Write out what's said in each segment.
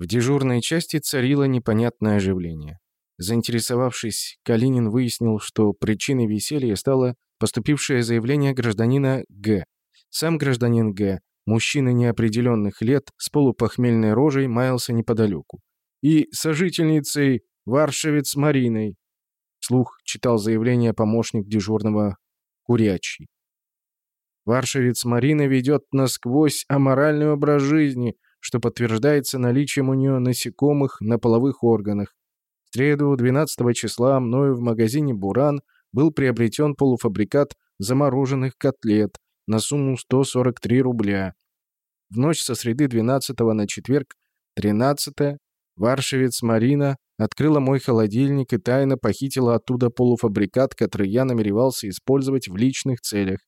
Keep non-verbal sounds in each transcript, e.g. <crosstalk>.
В дежурной части царило непонятное оживление. Заинтересовавшись, Калинин выяснил, что причиной веселья стало поступившее заявление гражданина Г. Сам гражданин Г., мужчина неопределенных лет, с полупохмельной рожей, маялся неподалеку. И сожительницей Варшевец Мариной. Слух читал заявление помощник дежурного Курячий. Варшевец Марина ведет насквозь аморальный образ жизни, что подтверждается наличием у нее насекомых на половых органах. В среду 12 числа мною в магазине «Буран» был приобретен полуфабрикат замороженных котлет на сумму 143 рубля. В ночь со среды 12 на четверг 13 Варшевец Марина открыла мой холодильник и тайно похитила оттуда полуфабрикат, который я намеревался использовать в личных целях,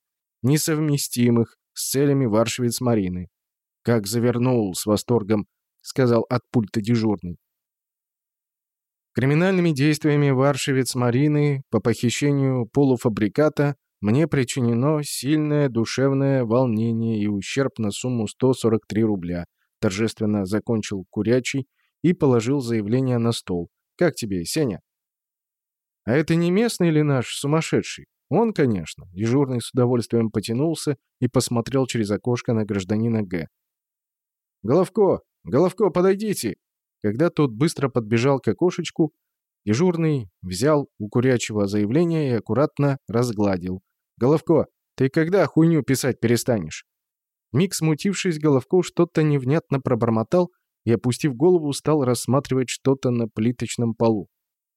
несовместимых с целями Варшевец Марины. Как завернул с восторгом, сказал от пульта дежурный. Криминальными действиями Варшевец Марины по похищению полуфабриката мне причинено сильное душевное волнение и ущерб на сумму 143 рубля. Торжественно закончил Курячий и положил заявление на стол. «Как тебе, Сеня?» «А это не местный ли наш сумасшедший?» «Он, конечно». Дежурный с удовольствием потянулся и посмотрел через окошко на гражданина Г. «Головко! Головко, подойдите!» Когда тот быстро подбежал к окошечку, дежурный взял у курячего заявление и аккуратно разгладил. «Головко, ты когда хуйню писать перестанешь?» Миг смутившись, Головко что-то невнятно пробормотал и, опустив голову, стал рассматривать что-то на плиточном полу.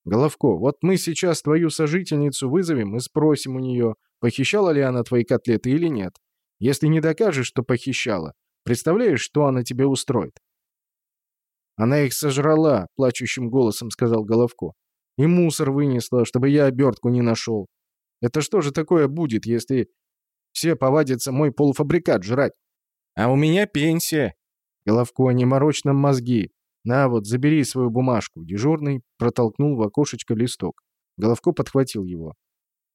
«Головко, вот мы сейчас твою сожительницу вызовем и спросим у нее, похищала ли она твои котлеты или нет. Если не докажешь, что похищала, представляешь, что она тебе устроит?» «Она их сожрала», — плачущим голосом сказал Головко. «И мусор вынесла, чтобы я обертку не нашел. Это что же такое будет, если все повадятся мой полуфабрикат жрать? А у меня пенсия, Головко, не морочь нам мозги. На вот, забери свою бумажку. Дежурный протолкнул в окошечко листок. Головко подхватил его.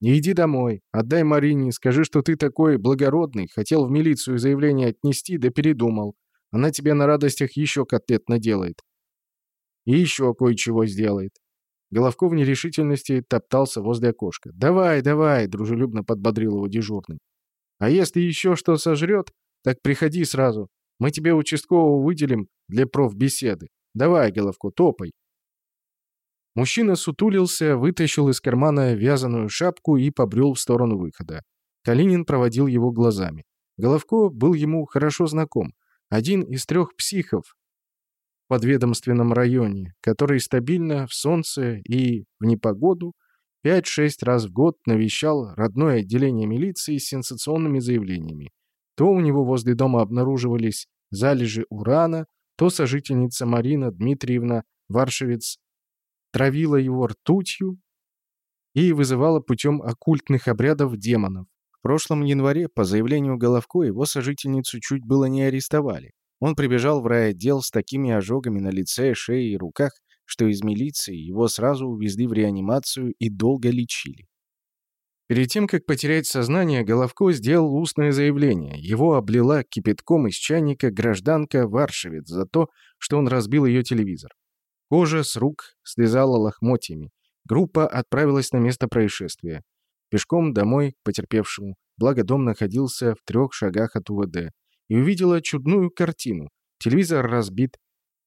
«Не иди домой. Отдай Марине, скажи, что ты такой благородный, хотел в милицию заявление отнести, да передумал. Она тебе на радостях еще котлет наделает. И еще кое-чего сделает». Головко в нерешительности топтался возле окошка. «Давай, давай!» — дружелюбно подбодрил его дежурный. «А если еще что сожрет, так приходи сразу. Мы тебе участкового выделим для профбеседы. Давай, Головко, топай». Мужчина сутулился, вытащил из кармана вязаную шапку и побрел в сторону выхода. Калинин проводил его глазами. Головко был ему хорошо знаком. Один из трех психов в подведомственном районе, который стабильно в солнце и в непогоду 5-6 раз в год навещал родное отделение милиции с сенсационными заявлениями. То у него возле дома обнаруживались залежи урана, то сожительница Марина Дмитриевна Варшевец травила его ртутью и вызывала путем оккультных обрядов демонов. В прошлом январе, по заявлению Головко, его сожительницу чуть было не арестовали. Он прибежал в райотдел с такими ожогами на лице, шее и руках, что из милиции его сразу увезли в реанимацию и долго лечили. Перед тем, как потерять сознание, Головко сделал устное заявление. Его облила кипятком из чайника гражданка Варшевец за то, что он разбил ее телевизор. Кожа с рук слезала лохмотьями. Группа отправилась на место происшествия. Пешком домой к потерпевшему, благо дом находился в трех шагах от УВД, и увидела чудную картину. Телевизор разбит,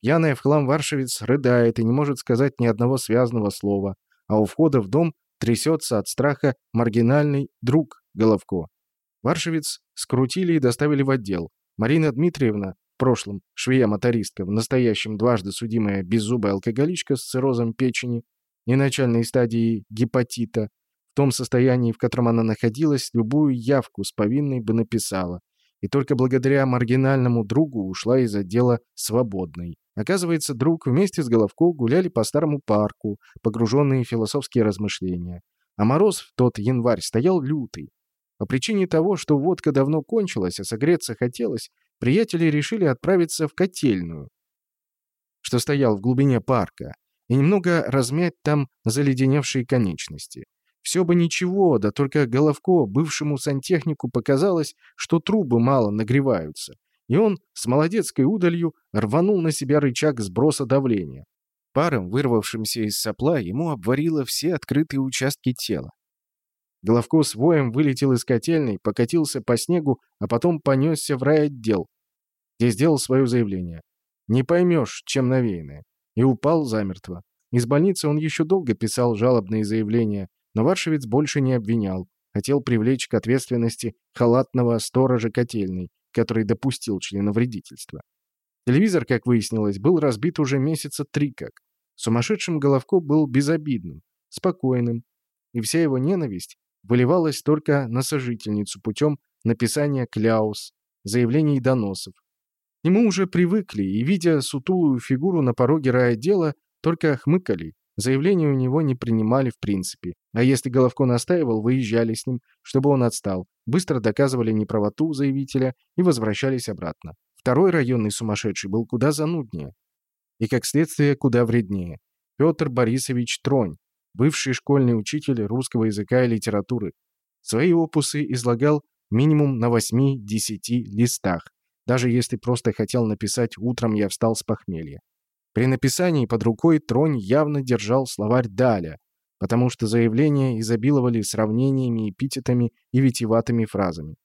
пьяная в хлам Варшевец рыдает и не может сказать ни одного связанного слова, а у входа в дом трясется от страха маргинальный друг Головко. Варшевец скрутили и доставили в отдел. Марина Дмитриевна, в прошлом швея-мотористка, в настоящем дважды судимая беззубая алкоголичка с циррозом печени и начальной стадии гепатита, в том состоянии, в котором она находилась, любую явку с повинной бы написала, и только благодаря маргинальному другу ушла из отдела свободной. Оказывается, друг вместе с Головко гуляли по старому парку, погруженные в философские размышления. А мороз в тот январь стоял лютый. По причине того, что водка давно кончилась, а согреться хотелось, приятели решили отправиться в котельную, что стоял в глубине парка, и немного размять там заледеневшие конечности. Все бы ничего, да только Головко, бывшему сантехнику, показалось, что трубы мало нагреваются, и он с молодецкой удалью рванул на себя рычаг сброса давления. Паром, вырвавшимся из сопла, ему обварило все открытые участки тела. Головко с воем вылетел из котельной, покатился по снегу, а потом понесся в райотдел, где сделал свое заявление. Не поймешь, чем навеянное. И упал замертво. Из больницы он еще долго писал жалобные заявления, но Варшевец больше не обвинял. Хотел привлечь к ответственности халатного сторожа котельной, который допустил членовредительство. Телевизор, как выяснилось, был разбит уже месяца три как. Сумасшедшим Головко был безобидным, спокойным, и вся его ненависть выливалась только на сожительницу путем написания кляус, заявлений и доносов. К нему уже привыкли, и, видя сутулую фигуру на пороге райотдела, только хмыкали, заявления у него не принимали в принципе. А если Головко настаивал, выезжали с ним, чтобы он отстал, быстро доказывали неправоту заявителя и возвращались обратно. Второй районный сумасшедший был куда зануднее. И, как следствие, куда вреднее. Петр Борисович Тронь, бывший школьный учитель русского языка и литературы. Свои опусы излагал минимум на 8-10 листах, даже если просто хотел написать «Утром я встал с похмелья». При написании под рукой Тронь явно держал словарь Даля, потому что заявления изобиловали сравнениями, эпитетами и витиеватыми фразами.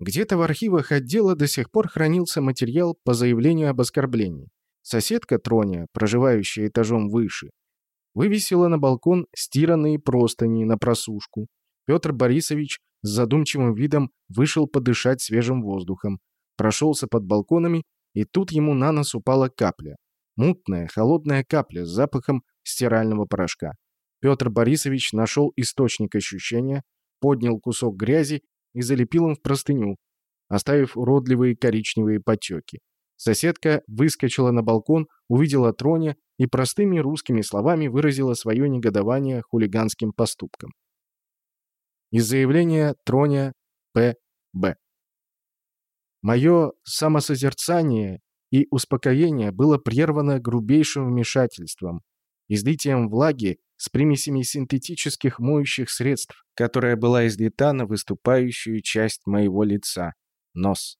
Где-то в архивах отдела до сих пор хранился материал по заявлению об оскорблении. Соседка Троня, проживающая этажом выше, вывесила на балкон стиранные простыни на просушку. Петр Борисович с задумчивым видом вышел подышать свежим воздухом, прошелся под балконами, и тут ему на нос упала капля. Мутная, холодная капля с запахом стирального порошка. Петр Борисович нашел источник ощущения, поднял кусок грязи и залепил им в простыню, оставив уродливые коричневые потеки. Соседка выскочила на балкон, увидела Троня и простыми русскими словами выразила свое негодование хулиганским поступком. Из заявления Троня П.Б. Мое самосозерцание и успокоение было прервано грубейшим вмешательством, излитием влаги с примесями синтетических моющих средств, которая была излита на выступающую часть моего лица – нос.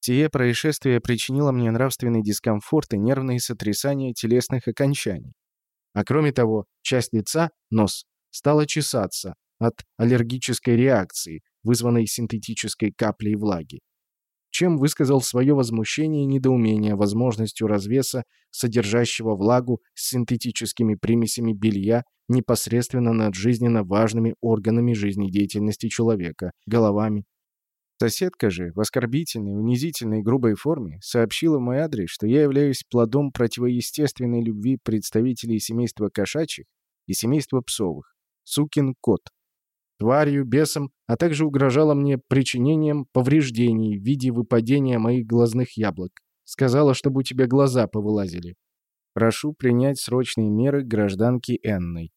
Сие происшествие причинило мне нравственный дискомфорт и нервные сотрясания телесных окончаний. А кроме того, часть лица, нос, стала чесаться от аллергической реакции, вызванной синтетической каплей влаги. Чем высказал свое возмущение и недоумение возможностью развеса, содержащего влагу с синтетическими примесями белья непосредственно над жизненно важными органами жизнедеятельности человека, головами, Соседка же, в оскорбительной, унизительной, грубой форме, сообщила мой адрес, что я являюсь плодом противоестественной любви представителей семейства кошачьих и семейства псовых. Сукин кот. Тварью, бесом, а также угрожала мне причинением повреждений в виде выпадения моих глазных яблок. Сказала, чтобы у тебя глаза повылазили. Прошу принять срочные меры гражданки Энной.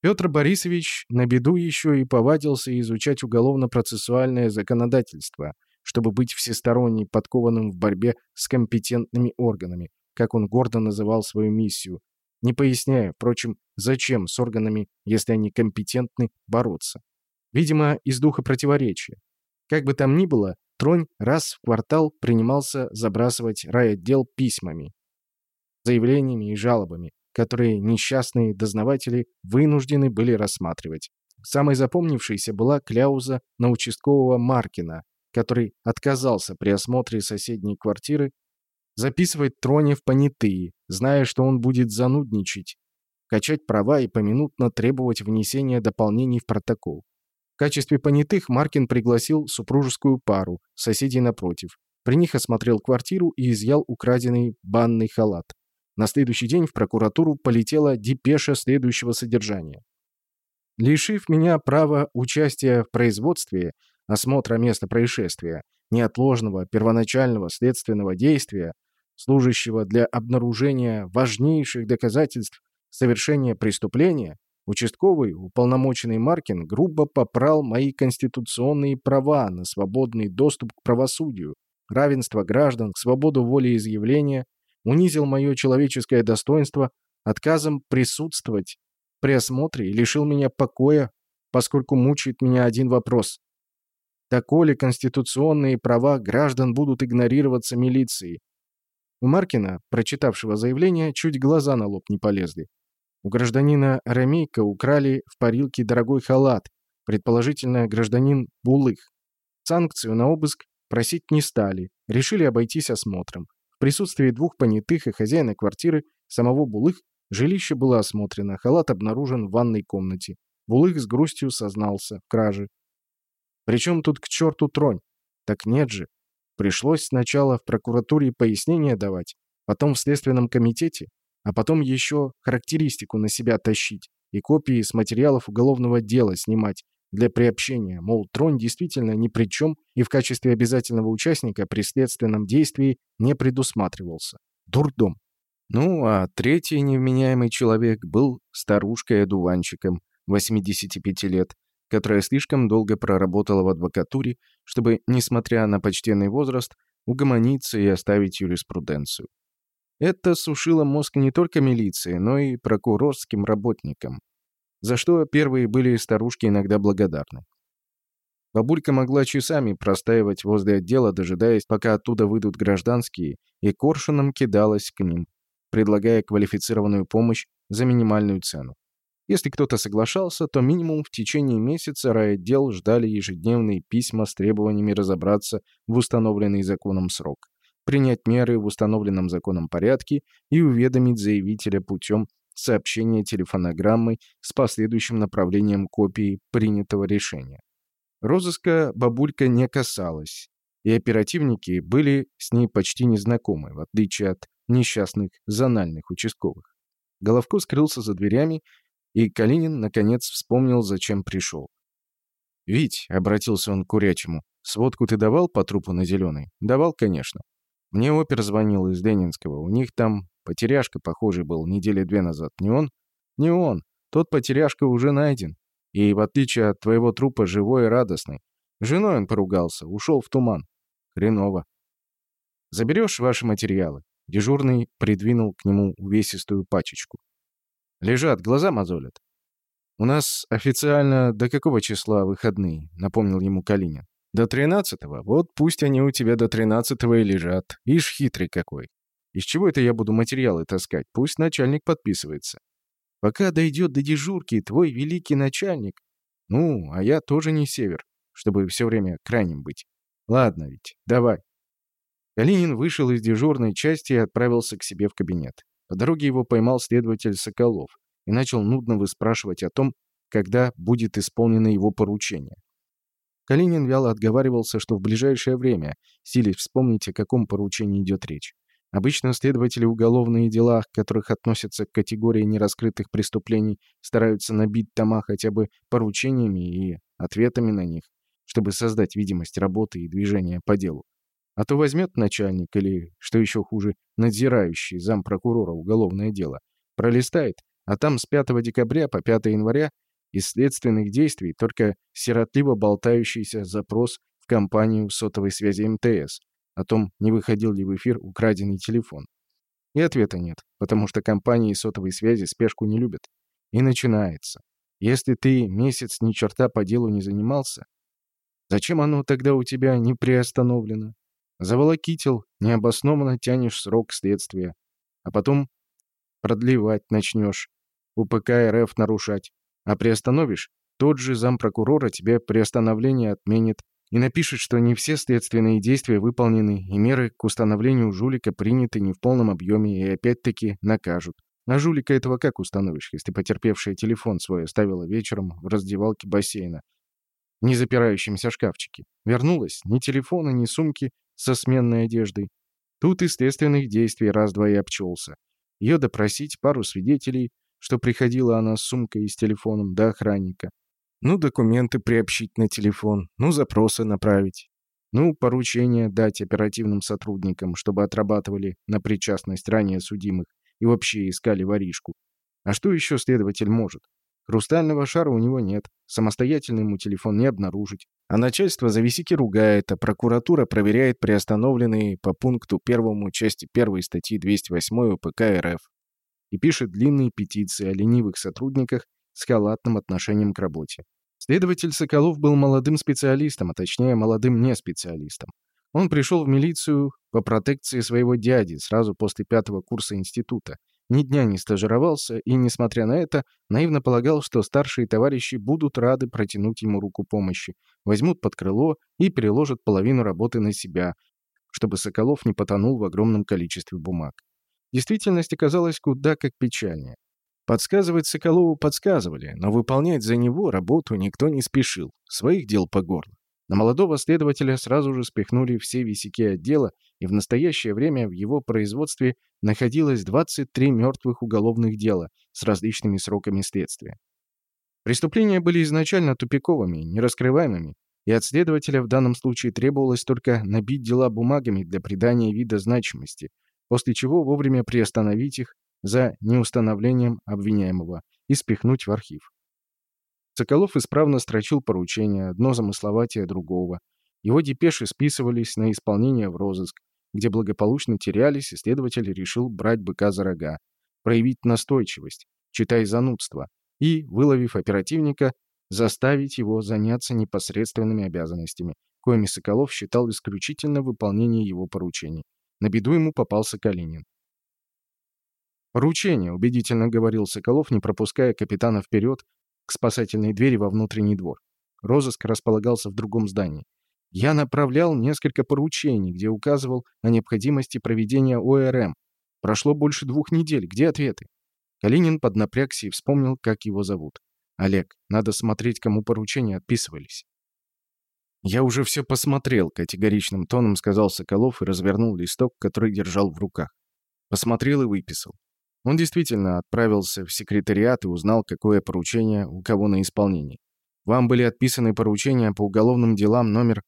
Петр Борисович на беду еще и повадился изучать уголовно-процессуальное законодательство, чтобы быть всесторонне подкованным в борьбе с компетентными органами, как он гордо называл свою миссию, не поясняя, впрочем, зачем с органами, если они компетентны, бороться. Видимо, из духа противоречия. Как бы там ни было, Тронь раз в квартал принимался забрасывать райотдел письмами, заявлениями и жалобами, которые несчастные дознаватели вынуждены были рассматривать. Самой запомнившейся была кляуза на участкового Маркина, который отказался при осмотре соседней квартиры записывать Троне в понятые, зная, что он будет занудничать, качать права и поминутно требовать внесения дополнений в протокол. В качестве понятых Маркин пригласил супружескую пару, соседей напротив. При них осмотрел квартиру и изъял украденный банный халат. На следующий день в прокуратуру полетела депеша следующего содержания. Лишив меня права участия в производстве, осмотра места происшествия, неотложного первоначального следственного действия, служащего для обнаружения важнейших доказательств совершения преступления, участковый уполномоченный Маркин грубо попрал мои конституционные права на свободный доступ к правосудию, равенство граждан, свободу волеизъявления, унизил мое человеческое достоинство отказом присутствовать при осмотре и лишил меня покоя, поскольку мучает меня один вопрос. Доколе конституционные права граждан будут игнорироваться милицией. У Маркина, прочитавшего заявление, чуть глаза на лоб не полезли. У гражданина Ремейка украли в парилке дорогой халат, предположительно, гражданин Булых. Санкцию на обыск просить не стали, решили обойтись осмотром. В присутствии двух понятых и хозяина квартиры, самого Булых, жилище было осмотрено, халат обнаружен в ванной комнате. Булых с грустью сознался в краже. Причем тут к черту тронь? Так нет же. Пришлось сначала в прокуратуре пояснения давать, потом в Следственном комитете, а потом еще характеристику на себя тащить и копии с материалов уголовного дела снимать для приобщения, мол, тронь действительно ни при чем и в качестве обязательного участника при следственном действии не предусматривался. Дурдом. Ну, а третий невменяемый человек был старушкой-одуванчиком, 85 лет, которая слишком долго проработала в адвокатуре, чтобы, несмотря на почтенный возраст, угомониться и оставить юриспруденцию. Это сушило мозг не только милиции, но и прокурорским работникам, за что первые были старушки иногда благодарны. Бабулька могла часами простаивать возле отдела, дожидаясь, пока оттуда выйдут гражданские, и коршуном кидалась к ним, предлагая квалифицированную помощь за минимальную цену. Если кто-то соглашался, то минимум в течение месяца райотдел ждали ежедневные письма с требованиями разобраться в установленный законом срок, принять меры в установленном законом порядке и уведомить заявителя путем сообщения телефонограммой с последующим направлением копии принятого решения. Розыска бабулька не касалась, и оперативники были с ней почти незнакомы, в отличие от несчастных зональных участковых. Головко скрылся за дверями и Калинин, наконец, вспомнил, зачем пришел. «Вить», — обратился он к Курячему, — «сводку ты давал по трупу на Зеленой?» «Давал, конечно. Мне опер звонил из Ленинского. У них там потеряшка, похожий был, недели две назад. Не он?» «Не он. Тот потеряшка уже найден. И, в отличие от твоего трупа, живой и радостный. Женой он поругался, ушел в туман. Хреново. Заберешь ваши материалы?» Дежурный придвинул к нему увесистую пачечку. Лежат, глаза мозолят. У нас официально до какого числа выходные, напомнил ему Калинин. До тринадцатого. Вот пусть они у тебя до тринадцатого и лежат. Ишь, хитрый какой. Из чего это я буду материалы таскать? Пусть начальник подписывается. Пока дойдет до дежурки твой великий начальник. Ну, а я тоже не север, чтобы все время крайним быть. Ладно ведь, давай. Калинин вышел из дежурной части и отправился к себе в кабинет. По дороге его поймал следователь Соколов и начал нудно выспрашивать о том, когда будет исполнено его поручение. Калинин вяло отговаривался, что в ближайшее время, силясь вспомнить, о каком поручении идет речь. Обычно следователи уголовные дела, которых относятся к категории нераскрытых преступлений, стараются набить тома хотя бы поручениями и ответами на них, чтобы создать видимость работы и движения по делу. А то возьмет начальник или, что еще хуже, надзирающий зампрокурора уголовное дело, пролистает, а там с 5 декабря по 5 января из следственных действий только сиротливо болтающийся запрос в компанию сотовой связи МТС о том, не выходил ли в эфир украденный телефон. И ответа нет, потому что компании сотовой связи спешку не любят. И начинается. Если ты месяц ни черта по делу не занимался, зачем оно тогда у тебя не приостановлено? Заволокитил, необоснованно тянешь срок следствия. А потом продлевать начнешь, УПК РФ нарушать. А приостановишь, тот же зампрокурора тебе приостановление отменит и напишет, что не все следственные действия выполнены и меры к установлению жулика приняты не в полном объеме и опять-таки накажут. А жулика этого как установишь, если потерпевшая телефон свой оставила вечером в раздевалке бассейна, не запирающемся шкафчике? Вернулась, ни телефона, ни сумки, со сменной одеждой. Тут и следственных действий раз-два и обчелся. Ее допросить, пару свидетелей, что приходила она с сумкой и с телефоном до охранника. Ну, документы приобщить на телефон, ну, запросы направить. Ну, поручения дать оперативным сотрудникам, чтобы отрабатывали на причастность ранее судимых и вообще искали воришку. А что еще следователь может? Хрустального шара у него нет, самостоятельно ему телефон не обнаружить. А начальство за висяки ругает, а прокуратура проверяет приостановленные по пункту первому части первой статьи 208 УПК РФ и пишет длинные петиции о ленивых сотрудниках с халатным отношением к работе. Следователь Соколов был молодым специалистом, а точнее молодым не специалистом. Он пришел в милицию по протекции своего дяди сразу после пятого курса института. Ни дня не стажировался и, несмотря на это, наивно полагал, что старшие товарищи будут рады протянуть ему руку помощи, возьмут под крыло и переложат половину работы на себя, чтобы Соколов не потонул в огромном количестве бумаг. Действительность оказалась куда как печальнее. Подсказывать Соколову подсказывали, но выполнять за него работу никто не спешил, своих дел по горло. На молодого следователя сразу же спихнули все висяки отдела, и в настоящее время в его производстве находилось 23 мертвых уголовных дела с различными сроками следствия. Преступления были изначально тупиковыми, нераскрываемыми, и от следователя в данном случае требовалось только набить дела бумагами для придания вида значимости, после чего вовремя приостановить их за неустановлением обвиняемого и спихнуть в архив. Соколов исправно строчил поручения, одно замысловатее другого. Его депеши списывались на исполнение в розыск, где благополучно терялись, и следователь решил брать быка за рога, проявить настойчивость, читай занудство, и, выловив оперативника, заставить его заняться непосредственными обязанностями, коими Соколов считал исключительно выполнение его поручений. На беду ему попался Калинин. «Поручение», — убедительно говорил Соколов, не пропуская капитана вперед к спасательной двери во внутренний двор. Розыск располагался в другом здании. Я направлял несколько поручений, где указывал о необходимости проведения ОРМ. Прошло больше двух недель. Где ответы? Калинин поднапрягся и вспомнил, как его зовут. Олег, надо смотреть, кому поручения отписывались. «Я уже все посмотрел», — категоричным тоном сказал Соколов и развернул листок, который держал в руках. Посмотрел и выписал. Он действительно отправился в секретариат и узнал, какое поручение у кого на исполнении. Вам были отписаны поручения по уголовным делам номер...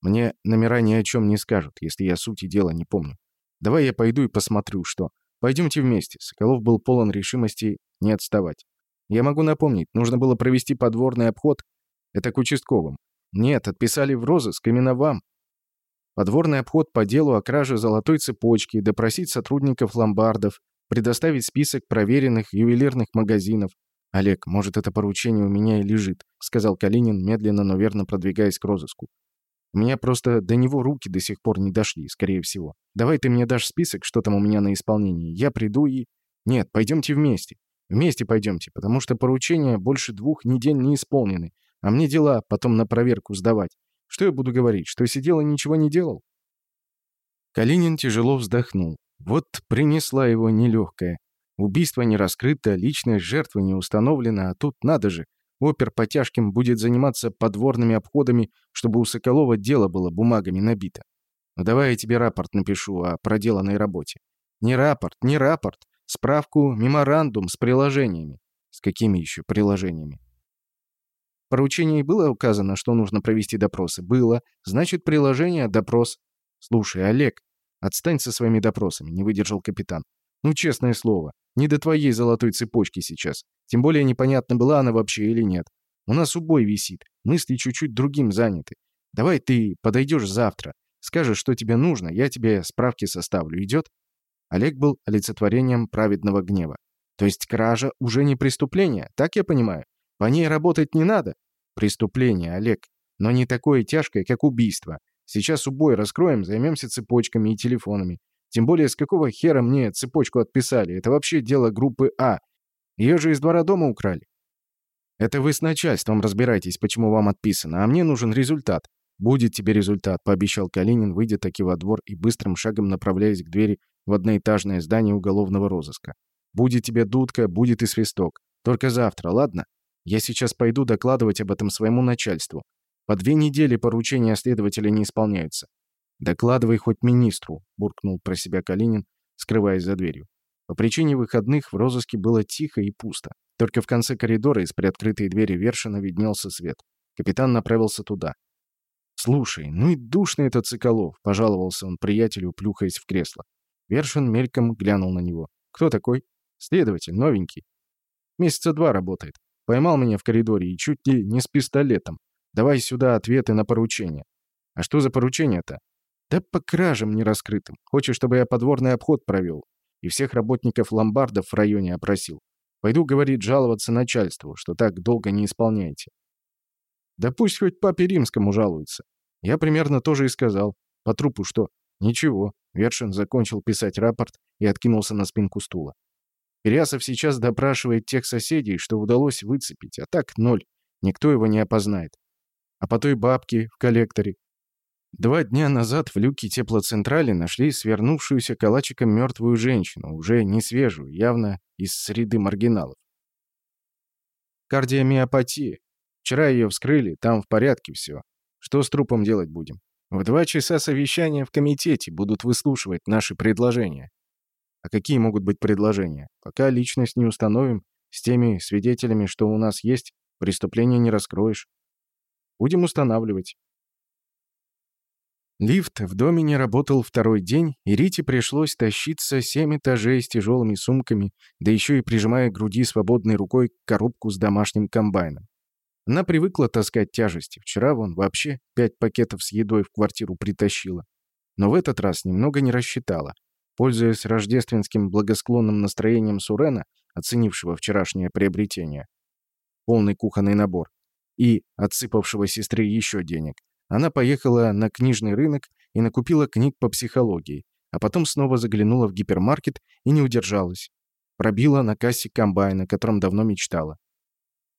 Мне номера ни о чем не скажут, если я сути дела не помню. Давай я пойду и посмотрю, что... Пойдемте вместе. Соколов был полон решимости не отставать. Я могу напомнить, нужно было провести подворный обход. Это к участковым. Нет, отписали в розыск именно вам. Подворный обход по делу о краже золотой цепочки, допросить сотрудников ломбардов, предоставить список проверенных ювелирных магазинов. «Олег, может, это поручение у меня и лежит», — сказал Калинин, медленно, но верно продвигаясь к розыску. «У меня просто до него руки до сих пор не дошли, скорее всего. Давай ты мне дашь список, что там у меня на исполнении. Я приду и...» «Нет, пойдемте вместе. Вместе пойдемте, потому что поручения больше двух недель не исполнены, а мне дела потом на проверку сдавать. Что я буду говорить, что сидел и ничего не делал?» Калинин тяжело вздохнул. Вот принесла его нелегкая. Убийство не раскрыто, личность жертвы не установлена, а тут надо же. Опер по тяжким будет заниматься подворными обходами, чтобы у Соколова дело было бумагами набито. Ну давай я тебе рапорт напишу о проделанной работе. Не рапорт, не рапорт. Справку, меморандум с приложениями. С какими еще приложениями? Поручении было указано, что нужно провести допросы? Было. Значит, приложение, допрос. Слушай, Олег, «Отстань со своими допросами», — не выдержал капитан. «Ну, честное слово, не до твоей золотой цепочки сейчас. Тем более непонятно, была она вообще или нет. У нас убой висит, мысли чуть-чуть другим заняты. Давай ты подойдешь завтра, скажешь, что тебе нужно, я тебе справки составлю. Идет?» Олег был олицетворением праведного гнева. «То есть кража уже не преступление, так я понимаю? По ней работать не надо?» «Преступление, Олег, но не такое тяжкое, как убийство. Сейчас убой раскроем, займемся цепочками и телефонами. Тем более, с какого хера мне цепочку отписали? Это вообще дело группы А. Ее же из двора дома украли. Это вы с начальством разбирайтесь, почему вам отписано, а мне нужен результат. Будет тебе результат, пообещал Калинин, выйдя таки во двор и быстрым шагом направляясь к двери в одноэтажное здание уголовного розыска. Будет тебе дудка, будет и свисток. Только завтра, ладно? Я сейчас пойду докладывать об этом своему начальству. По две недели поручения следователя не исполняются. «Докладывай хоть министру», — буркнул про себя Калинин, скрываясь за дверью. По причине выходных в розыске было тихо и пусто. Только в конце коридора из приоткрытой двери Вершина виднелся свет. Капитан направился туда. «Слушай, ну и душный этот Соколов», — пожаловался он приятелю, плюхаясь в кресло. Вершин мельком глянул на него. «Кто такой?» «Следователь, новенький. Месяца два работает. Поймал меня в коридоре и чуть ли не с пистолетом. Давай сюда ответы на поручения. А что за поручение-то? Да по кражам нераскрытым. Хочешь, чтобы я подворный обход провел? И всех работников ломбардов в районе опросил. Пойду, говорит, жаловаться начальству, что так долго не исполняете. Да пусть хоть папе римскому жалуется. Я примерно тоже и сказал. По трупу что? Ничего. Вершин закончил писать рапорт и откинулся на спинку стула. Перясов сейчас допрашивает тех соседей, что удалось выцепить, а так ноль. Никто его не опознает. А по той бабке в коллекторе. Два дня назад в люке теплоцентрали нашли свернувшуюся калачиком мертвую женщину, уже не свежую, явно из среды маргиналов. Кардиомиопатия. Вчера ее вскрыли, там в порядке все. Что с трупом делать будем? В два часа совещания в комитете будут выслушивать наши предложения. А какие могут быть предложения? Пока личность не установим, с теми свидетелями, что у нас есть, преступление не раскроешь. Будем устанавливать. Лифт в доме не работал второй день, и Рите пришлось тащиться семь этажей с тяжелыми сумками, да еще и прижимая к груди свободной рукой коробку с домашним комбайном. Она привыкла таскать тяжести. Вчера вон вообще пять пакетов с едой в квартиру притащила. Но в этот раз немного не рассчитала. Пользуясь рождественским благосклонным настроением Сурена, оценившего вчерашнее приобретение, полный кухонный набор, и отсыпавшего сестре еще денег, она поехала на книжный рынок и накупила книг по психологии, а потом снова заглянула в гипермаркет и не удержалась. Пробила на кассе комбайн, о котором давно мечтала.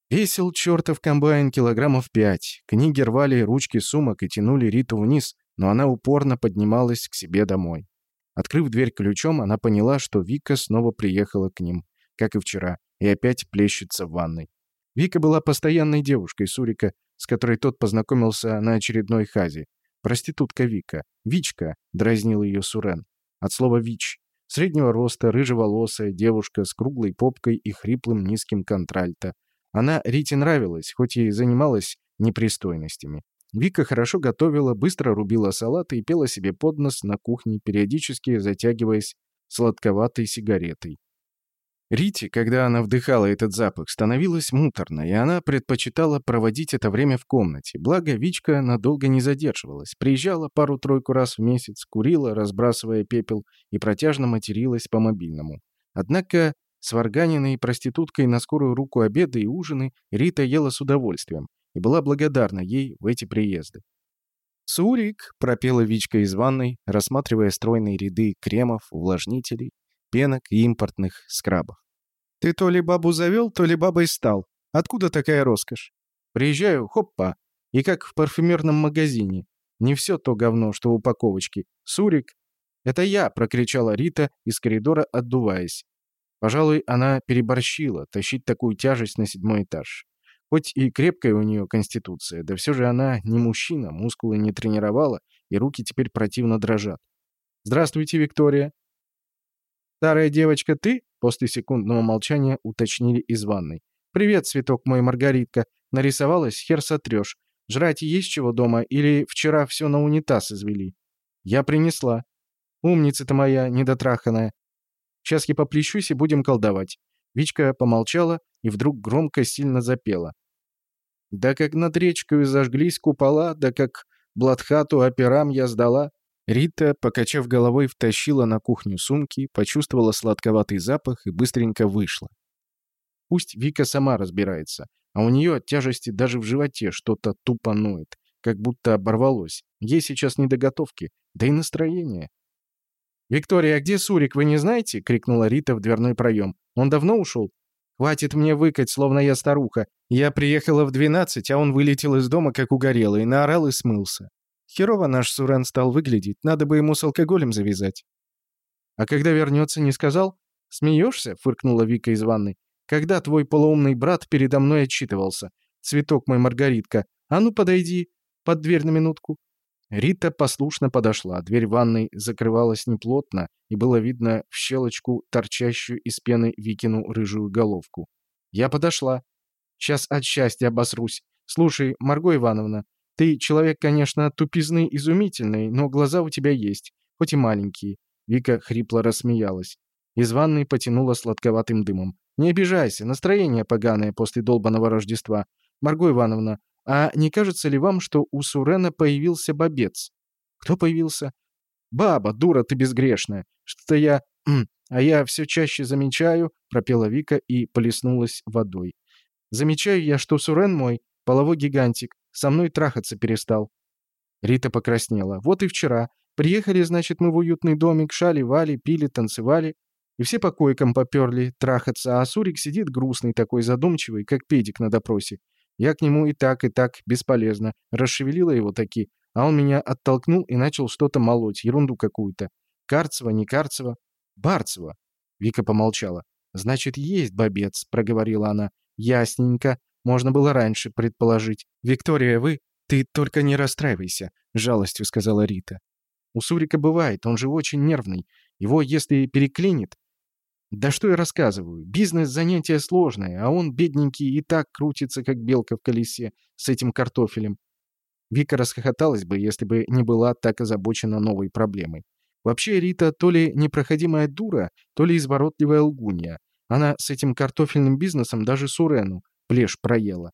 Весил чертов комбайн килограммов пять. Книги рвали ручки сумок и тянули Риту вниз, но она упорно поднималась к себе домой. Открыв дверь ключом, она поняла, что Вика снова приехала к ним, как и вчера, и опять плещется в ванной. Вика была постоянной девушкой Сурика, с которой тот познакомился на очередной хазе. Проститутка Вика. Вичка, дразнил ее Сурен. От слова «вич». Среднего роста, рыжеволосая девушка с круглой попкой и хриплым низким контральто. Она Рите нравилась, хоть и занималась непристойностями. Вика хорошо готовила, быстро рубила салаты и пела себе под нос на кухне, периодически затягиваясь сладковатой сигаретой. Рите, когда она вдыхала этот запах, становилось муторно, и она предпочитала проводить это время в комнате. Благо, Вичка надолго не задерживалась. Приезжала пару-тройку раз в месяц, курила, разбрасывая пепел, и протяжно материлась по мобильному. Однако с варганиной проституткой на скорую руку обеды и ужины Рита ела с удовольствием, и была благодарна ей в эти приезды. «Сурик!» — пропела Вичка из ванной, рассматривая стройные ряды кремов, увлажнителей, пенок и импортных скрабов. «Ты то ли бабу завел, то ли бабой стал. Откуда такая роскошь?» «Приезжаю, хоппа, и как в парфюмерном магазине. Не все то говно, что в упаковочке. Сурик!» «Это я!» — прокричала Рита из коридора, отдуваясь. Пожалуй, она переборщила тащить такую тяжесть на седьмой этаж. Хоть и крепкая у нее конституция, да все же она не мужчина, мускулы не тренировала, и руки теперь противно дрожат. «Здравствуйте, Виктория!» «Старая девочка, ты?» — после секундного молчания уточнили из ванной. «Привет, цветок мой, Маргаритка. Нарисовалась, хер сотрешь. Жрать есть чего дома или вчера все на унитаз извели?» «Я принесла». «Умница-то моя, недотраханная. Сейчас я поплещусь и будем колдовать». Вичка помолчала и вдруг громко сильно запела. «Да как над речкою зажглись купола, да как Бладхату операм я сдала». Рита, покачав головой, втащила на кухню сумки, почувствовала сладковатый запах и быстренько вышла. Пусть Вика сама разбирается, а у нее от тяжести даже в животе что-то тупо ноет, как будто оборвалось. Ей сейчас не до готовки, да и настроение. «Виктория, а где Сурик, вы не знаете?» — крикнула Рита в дверной проем. «Он давно ушел?» Хватит мне выкать, словно я старуха. Я приехала в двенадцать, а он вылетел из дома, как угорелый, наорал и смылся. Херово наш Сурен стал выглядеть, надо бы ему с алкоголем завязать. А когда вернется, не сказал? Смеешься? фыркнула Вика из ванной. Когда твой полоумный брат передо мной отчитывался? Цветок мой, Маргаритка. А ну, подойди под дверь на минутку. Рита послушно подошла. Дверь ванной закрывалась неплотно, и было видно в щелочку торчащую из пены Викину рыжую головку. Я подошла. Сейчас от счастья обосрусь. Слушай, Марго Ивановна, ты человек, конечно, тупизны изумительный, но глаза у тебя есть, хоть и маленькие. Вика хрипло рассмеялась. Из ванной потянула сладковатым дымом. «Не обижайся, настроение поганое после долбанного Рождества. Марго Ивановна, а не кажется ли вам, что у Сурена появился бобец? Кто появился? Баба, дура ты безгрешная. Что-то я... А я все чаще замечаю, пропела Вика и полиснулась водой. Замечаю я, что Сурен мой, половой гигантик, Со мной трахаться перестал». Рита покраснела. «Вот и вчера. Приехали, значит, мы в уютный домик, шали-вали, пили, танцевали. И все по койкам поперли трахаться, а Сурик сидит грустный такой, задумчивый, как педик на допросе. Я к нему и так, и так, бесполезно. Расшевелила его таки, а он меня оттолкнул и начал что-то молоть, ерунду какую-то. Карцева, не Карцева. Барцева. Вика помолчала. «Значит, есть бобец», — проговорила она. «Ясненько. Можно было раньше предположить. Виктория, вы...» «Ты только не расстраивайся», — жалостью сказала Рита. «У Сурика бывает, он же очень нервный. Его, если переклинит, да что я рассказываю, бизнес занятие сложное, а он, бедненький, и так крутится, как белка в колесе, с этим картофелем. Вика расхохоталась бы, если бы не была так озабочена новой проблемой. Вообще Рита то ли непроходимая дура, то ли изворотливая лгунья. Она с этим картофельным бизнесом даже Сурену плешь проела.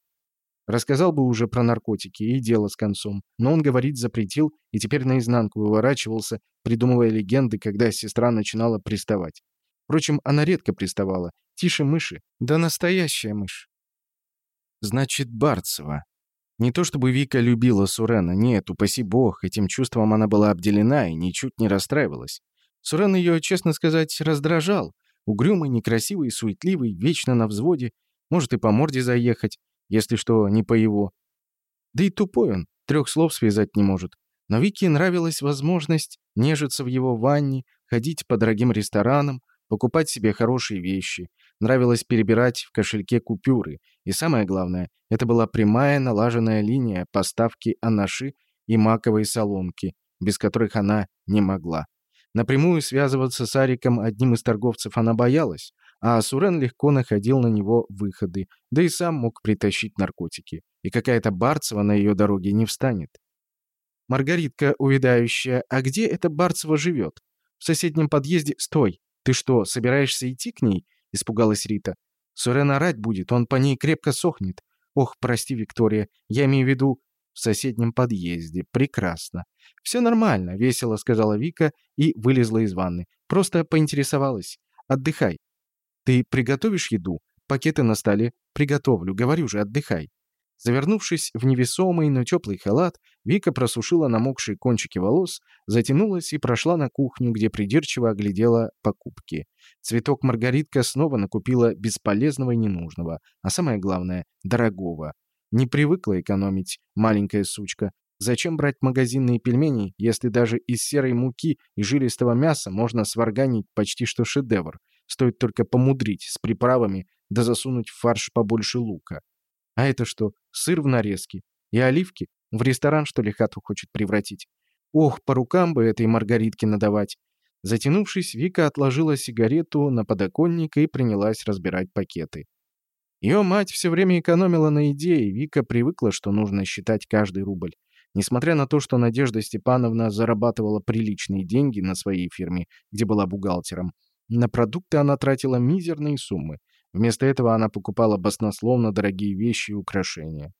Рассказал бы уже про наркотики, и дело с концом. Но он, говорит, запретил, и теперь наизнанку выворачивался, придумывая легенды, когда сестра начинала приставать. Впрочем, она редко приставала. Тише мыши. Да настоящая мышь. Значит, Барцева. Не то чтобы Вика любила Сурена, нет, упаси бог, этим чувством она была обделена и ничуть не расстраивалась. Сурен ее, честно сказать, раздражал. Угрюмый, некрасивый, суетливый, вечно на взводе. Может и по морде заехать, если что, не по его. Да и тупой он, трех слов связать не может. Но Вике нравилась возможность нежиться в его ванне, ходить по дорогим ресторанам, покупать себе хорошие вещи, нравилось перебирать в кошельке купюры, и самое главное, это была прямая налаженная линия поставки анаши и маковой соломки, без которых она не могла. Напрямую связываться с Ариком, одним из торговцев, она боялась, а Сурен легко находил на него выходы, да и сам мог притащить наркотики. И какая-то Барцева на ее дороге не встанет. «Маргаритка, увядающая, а где эта Барцева живет?» «В соседнем подъезде...» «Стой!» «Ты что, собираешься идти к ней?» — испугалась Рита. «Сурен орать будет, он по ней крепко сохнет. Ох, прости, Виктория, я имею в виду в соседнем подъезде. Прекрасно. Все нормально, весело сказала Вика и вылезла из ванны. Просто поинтересовалась. Отдыхай. Ты приготовишь еду? Пакеты на столе. Приготовлю, говорю же, отдыхай. Завернувшись в невесомый, но теплый халат, Вика просушила намокшие кончики волос, затянулась и прошла на кухню, где придирчиво оглядела покупки. Цветок Маргаритка снова накупила бесполезного и ненужного, а самое главное — дорогого. Не привыкла экономить, маленькая сучка. Зачем брать магазинные пельмени, если даже из серой муки и жилистого мяса можно сварганить почти что шедевр? Стоит только помудрить с приправами да засунуть в фарш побольше лука. А это что, сыр в нарезке? И оливки? В ресторан, что ли, хату хочет превратить? Ох, по рукам бы этой Маргаритке надавать. Затянувшись, Вика отложила сигарету на подоконник и принялась разбирать пакеты. Ее мать все время экономила на еде, и Вика привыкла, что нужно считать каждый рубль. Несмотря на то, что Надежда Степановна зарабатывала приличные деньги на своей фирме, где была бухгалтером, на продукты она тратила мизерные суммы. Вместо этого она покупала баснословно дорогие вещи и украшения.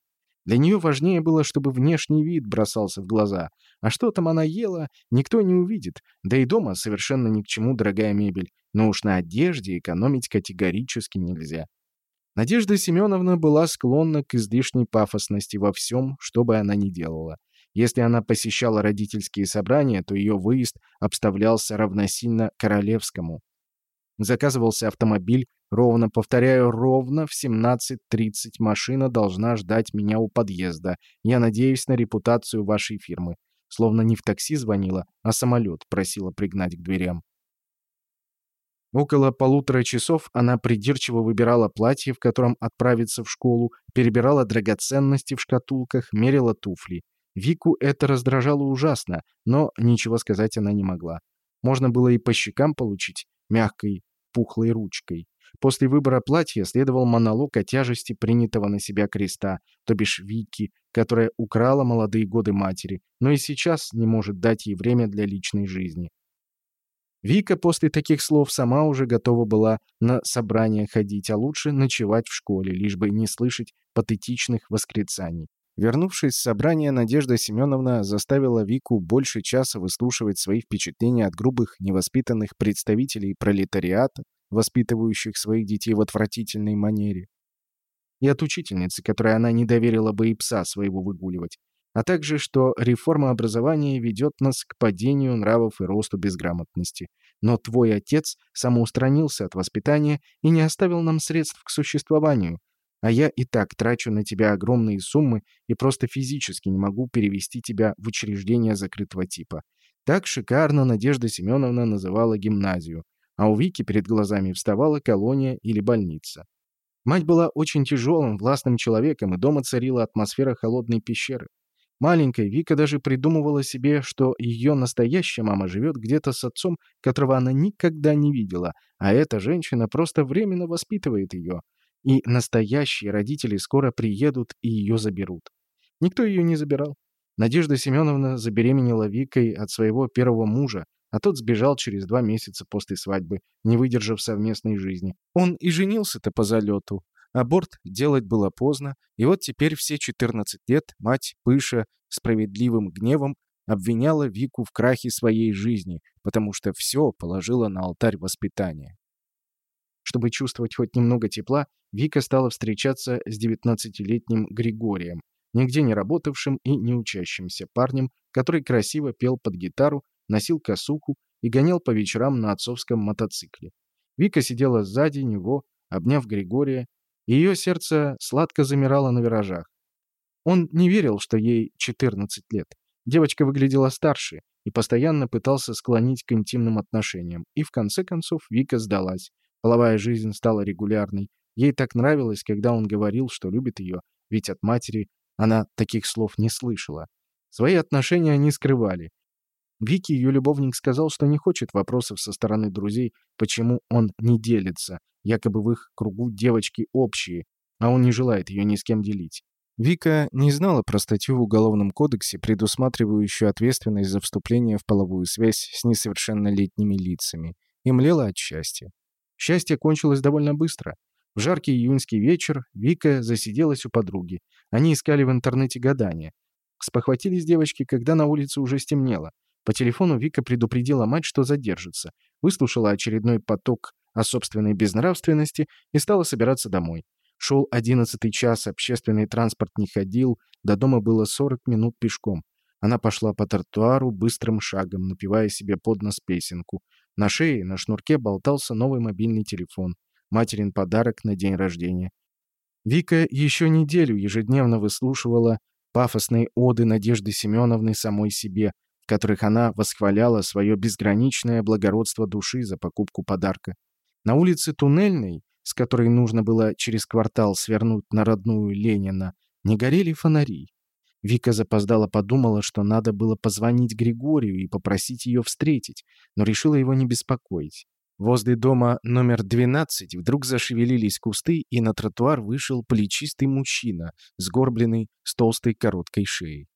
Для нее важнее было, чтобы внешний вид бросался в глаза. А что там она ела, никто не увидит. Да и дома совершенно ни к чему дорогая мебель. Но уж на одежде экономить категорически нельзя. Надежда Семеновна была склонна к излишней пафосности во всем, что бы она ни делала. Если она посещала родительские собрания, то ее выезд обставлялся равносильно королевскому. Заказывался автомобиль, ровно, повторяю, ровно в 17.30 машина должна ждать меня у подъезда. Я надеюсь на репутацию вашей фирмы. Словно не в такси звонила, а самолет просила пригнать к дверям. Около полутора часов она придирчиво выбирала платье, в котором отправиться в школу, перебирала драгоценности в шкатулках, мерила туфли. Вику это раздражало ужасно, но ничего сказать она не могла. Можно было и по щекам получить, мягкой, пухлой ручкой. После выбора платья следовал монолог о тяжести принятого на себя креста, то бишь Вики, которая украла молодые годы матери, но и сейчас не может дать ей время для личной жизни. Вика после таких слов сама уже готова была на собрание ходить, а лучше ночевать в школе, лишь бы не слышать патетичных восклицаний. Вернувшись с собрания, Надежда Семеновна заставила Вику больше часа выслушивать свои впечатления от грубых, невоспитанных представителей пролетариата, воспитывающих своих детей в отвратительной манере. и от учительницы, которой она не доверила бы и пса своего выгуливать, а также, что реформа образования ведет нас к падению нравов и росту безграмотности. Но твой отец самоустранился от воспитания и не оставил нам средств к существованию, а я и так трачу на тебя огромные суммы и просто физически не могу перевести тебя в учреждение закрытого типа. Так шикарно Надежда Семеновна называла гимназию, а у Вики перед глазами вставала колония или больница. Мать была очень тяжелым, властным человеком, и дома царила атмосфера холодной пещеры. Маленькая Вика даже придумывала себе, что ее настоящая мама живет где-то с отцом, которого она никогда не видела, а эта женщина просто временно воспитывает ее. И настоящие родители скоро приедут и ее заберут. Никто ее не забирал. Надежда Семеновна забеременела Викой от своего первого мужа, а тот сбежал через два месяца после свадьбы, не выдержав совместной жизни. Он и женился-то по залету. Аборт делать было поздно, и вот теперь все 14 лет мать Пыша справедливым гневом обвиняла Вику в крахе своей жизни, потому что все положила на алтарь воспитания. Чтобы чувствовать хоть немного тепла, Вика стала встречаться с 19-летним Григорием, нигде не работавшим и не учащимся парнем, который красиво пел под гитару, носил косуху и гонял по вечерам на отцовском мотоцикле. Вика сидела сзади него, обняв Григория, и ее сердце сладко замирало на виражах. Он не верил, что ей 14 лет. Девочка выглядела старше и постоянно пытался склонить к интимным отношениям. И в конце концов Вика сдалась. Половая жизнь стала регулярной. Ей так нравилось, когда он говорил, что любит ее, ведь от матери она таких слов не слышала. Свои отношения они скрывали. Вики, ее любовник, сказал, что не хочет вопросов со стороны друзей, почему он не делится. Якобы в их кругу девочки общие, а он не желает ее ни с кем делить. Вика не знала про статью в Уголовном кодексе, предусматривающую ответственность за вступление в половую связь с несовершеннолетними лицами, и млела от счастья. Счастье кончилось довольно быстро. В жаркий июньский вечер Вика засиделась у подруги. Они искали в интернете гадания. Спохватились девочки, когда на улице уже стемнело. По телефону Вика предупредила мать, что задержится, выслушала очередной поток о собственной безнравственности и стала собираться домой. Шел одиннадцатый час, общественный транспорт не ходил, до дома было 40 минут пешком. Она пошла по тротуару быстрым шагом, напевая себе под нос песенку. На шее, на шнурке болтался новый мобильный телефон. Материн подарок на день рождения. Вика еще неделю ежедневно выслушивала пафосные оды Надежды Семеновны самой себе, которых она восхваляла свое безграничное благородство души за покупку подарка. На улице Туннельной, с которой нужно было через квартал свернуть на родную Ленина, не горели фонари. Вика запоздала подумала, что надо было позвонить Григорию и попросить ее встретить, но решила его не беспокоить. Возле дома номер 12 вдруг зашевелились кусты, и на тротуар вышел плечистый мужчина, сгорбленный, с толстой короткой шеей.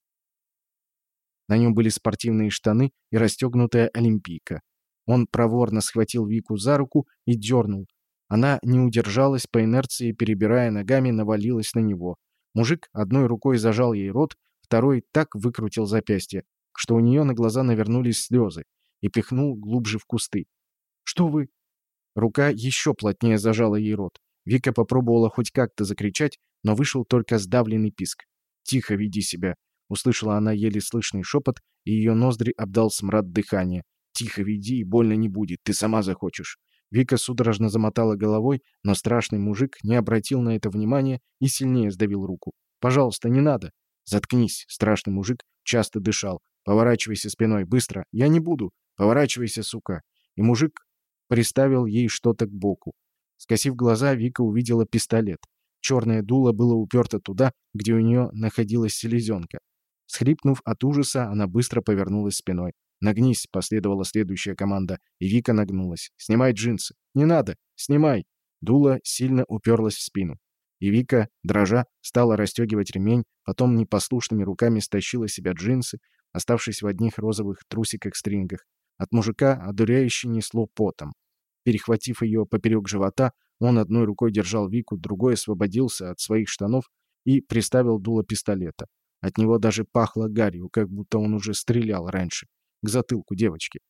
На нем были спортивные штаны и расстегнутая олимпийка. Он проворно схватил Вику за руку и дернул. Она не удержалась по инерции, перебирая ногами, навалилась на него. Мужик одной рукой зажал ей рот, второй так выкрутил запястье, что у нее на глаза навернулись слезы, и пихнул глубже в кусты. «Что вы?» Рука еще плотнее зажала ей рот. Вика попробовала хоть как-то закричать, но вышел только сдавленный писк. «Тихо веди себя!» Услышала она еле слышный шепот, и ее ноздри обдал смрад дыхания. «Тихо веди, и больно не будет, ты сама захочешь». Вика судорожно замотала головой, но страшный мужик не обратил на это внимания и сильнее сдавил руку. «Пожалуйста, не надо!» «Заткнись!» — страшный мужик часто дышал. «Поворачивайся спиной, быстро!» «Я не буду!» «Поворачивайся, сука!» И мужик приставил ей что-то к боку. Скосив глаза, Вика увидела пистолет. Черное дуло было уперто туда, где у нее находилась селезенка. Схрипнув от ужаса, она быстро повернулась спиной. «Нагнись!» — последовала следующая команда, и Вика нагнулась. «Снимай джинсы!» «Не надо! Снимай!» Дуло сильно уперлась в спину. И Вика, дрожа, стала расстегивать ремень, потом непослушными руками стащила себя джинсы, оставшись в одних розовых трусиках-стрингах. От мужика одуряюще несло потом. Перехватив ее поперек живота, он одной рукой держал Вику, другой освободился от своих штанов и приставил дуло пистолета. От него даже пахло гарью, как будто он уже стрелял раньше к затылку девочки.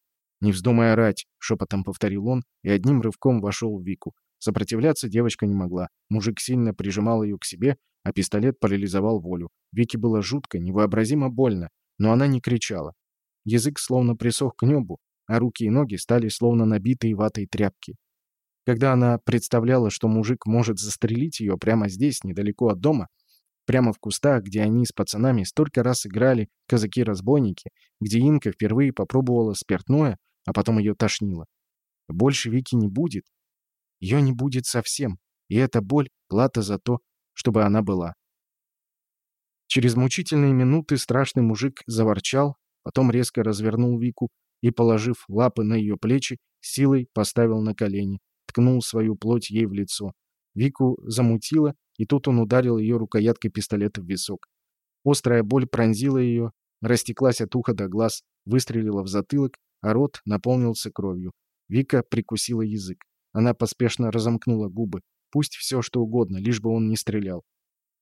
«Не вздумай орать!» — шепотом повторил он и одним рывком вошел в Вику. Сопротивляться девочка не могла. Мужик сильно прижимал ее к себе, а пистолет парализовал волю. Вике было жутко, невообразимо больно, но она не кричала. Язык словно присох к небу, а руки и ноги стали словно набитые ватой тряпки. Когда она представляла, что мужик может застрелить ее прямо здесь, недалеко от дома, прямо в кустах, где они с пацанами столько раз играли казаки-разбойники, где Инка впервые попробовала спиртное, а потом ее тошнило. Больше Вики не будет. Ее не будет совсем. И эта боль — плата за то, чтобы она была. Через мучительные минуты страшный мужик заворчал, потом резко развернул Вику и, положив лапы на ее плечи, силой поставил на колени, ткнул свою плоть ей в лицо. Вику замутило, и тут он ударил ее рукояткой пистолета в висок. Острая боль пронзила ее, растеклась от уха до глаз, выстрелила в затылок, а рот наполнился кровью. Вика прикусила язык. Она поспешно разомкнула губы. Пусть все, что угодно, лишь бы он не стрелял.